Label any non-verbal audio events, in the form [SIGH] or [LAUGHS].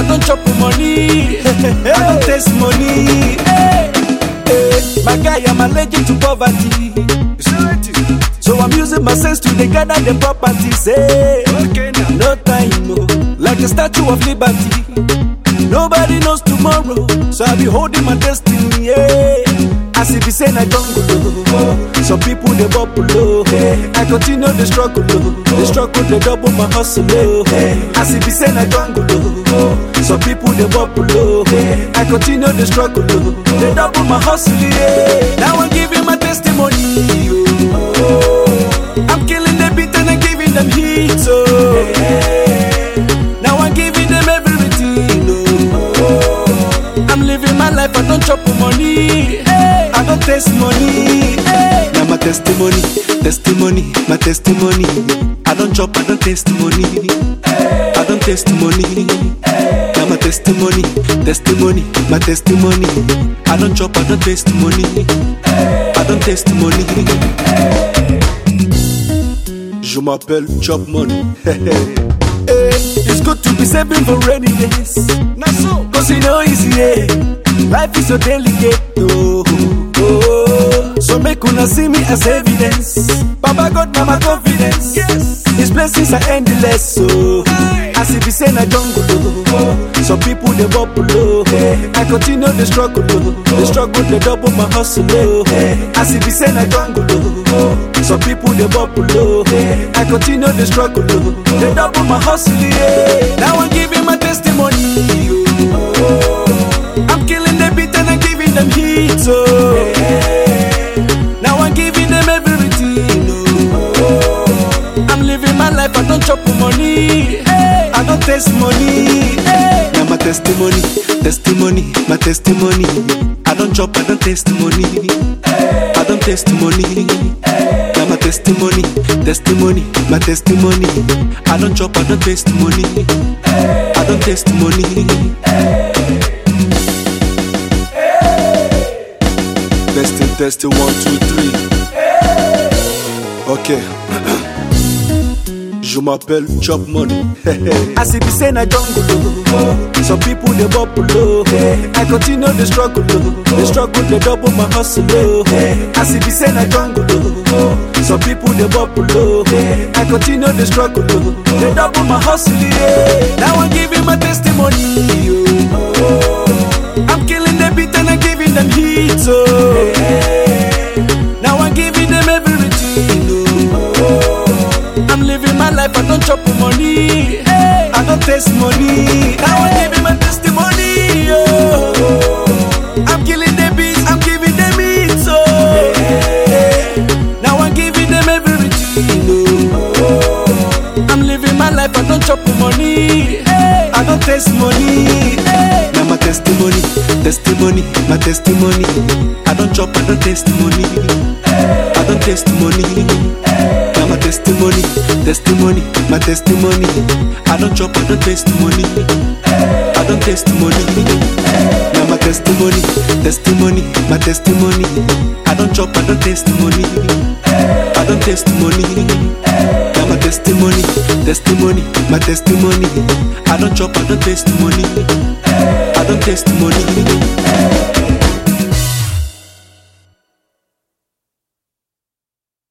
I don't chop money. I don't taste money. Hey, hey, my guy, I'm allergic to poverty. So I'm using my sense to gather the properties. Hey, no time, oh. like a statue of liberty. Nobody knows tomorrow, so I'll be holding my destiny. Yeah. As if you say I jungle, oh. some people they bubble low. I continue the struggle, oh. the struggle they double my hustle. Oh. As if you say I jungle, oh. some people they bubble low. I continue the struggle, oh. they double my hustle. Yeah. Now I'm giving my testimony. Oh. I'm killing the beat and I'm giving them hits. Oh. Now I'm giving them everything. Oh. I'm living my life, I don't chop money. I don't taste money. Testimony, testimony, my testimony. I don't chop, I don't taste money. I don't taste money. Now my testimony, testimony, my testimony. I don't chop, I don't taste money. I don't taste money. Je m'appelle Chop Money. Hey, [LAUGHS] eh, it's good to be saving for rainy days. Not oh. cause you know easy, yeah. Life is so delicate, oh, oh. So make una see me as evidence. Baba God, my confidence. Yes, His blessings are endless, so. As if he say na jungle, oh. Some people they bubble, oh. I continue the struggle, oh. The struggle they double my hustle, oh. As if he say na jungle, oh. Some people they bubble, oh. I continue the struggle, oh. They double my hustle, yeah. Now I'm giving them everything, oh. I'm living my life, I don't chop money. I don't taste money. Now my testimony, testimony, my testimony. I don't chop, I don't taste money. I don't taste money. Now my testimony, testimony, my testimony. I don't chop, I don't taste money. I don't taste money. Testing, one, two, three. Ok. [CLEARS THROAT] Je m'appelle Chop Money. As if you say na jungle, some people they bubble. I continue the struggle, the struggle they double my hustle. Oh. As if you say na jungle, some people they bubble. I continue the struggle, they double my hustle. Now I'm giving my testimony. Oh. I'm killing the beat and I'm giving them hits. Oh. Now I'm giving them everything. Oh. I'm living my life, I don't chop money. hey. I don't taste money. Now I'm giving my testimony. Oh. I'm killing the beats, I'm giving them hits. Oh. Now I'm giving them everything. Oh. I'm living my life, I don't chop money. I don't taste money. Testimony, testimony, my testimony. I don't chop, I don't taste money. I don't taste money. Now my testimony, testimony, my testimony. I don't chop, I don't taste money. I don't taste money. Now my testimony, testimony, my testimony. I don't chop, I don't taste money. I don't. Now my testimony, testimony, my testimony. I don't chop, I don't taste test money.